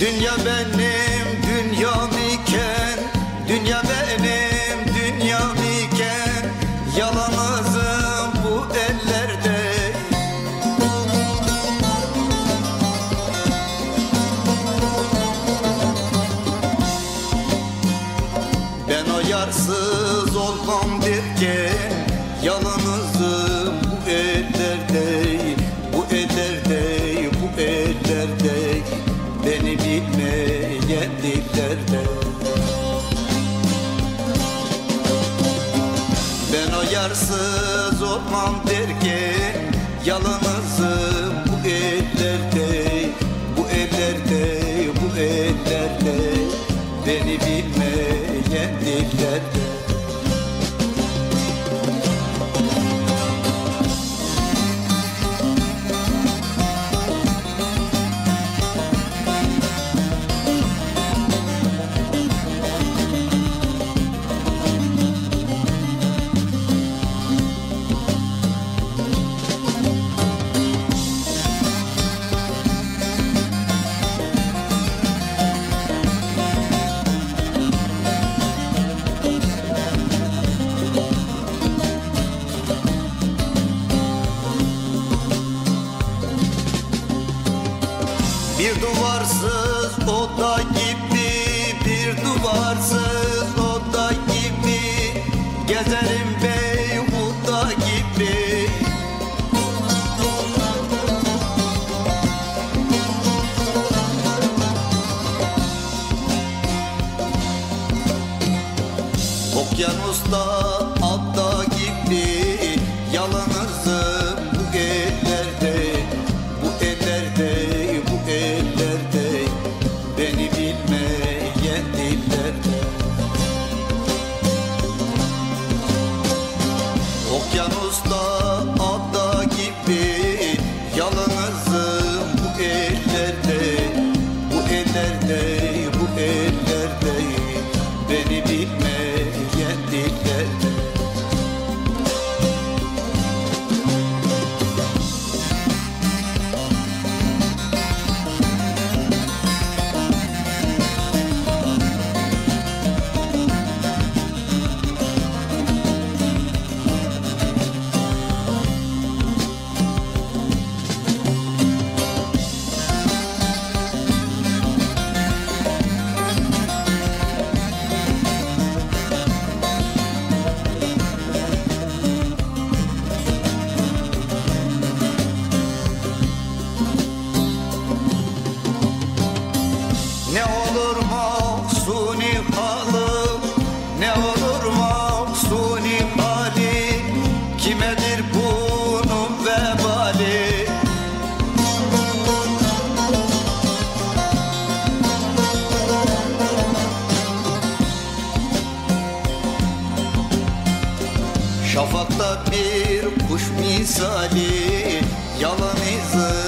Dünya benim dünyam iken. Dünya benim dünyam iken. Yalanızım bu ellerde. Ben o yarsız olmam derken Yalnızım bilmeyen dillerde Ben o yarsız olmam derken Yalnızım bu ellerde Bu ellerde, bu ellerde Beni bilmeyen dillerde Bir duvarsız oda gibi. Bir duvarsız oda gibi. Gezerim Beyhuda gibi. Okyanusta Okyanusta Şafakta bir kuş misali yalan izin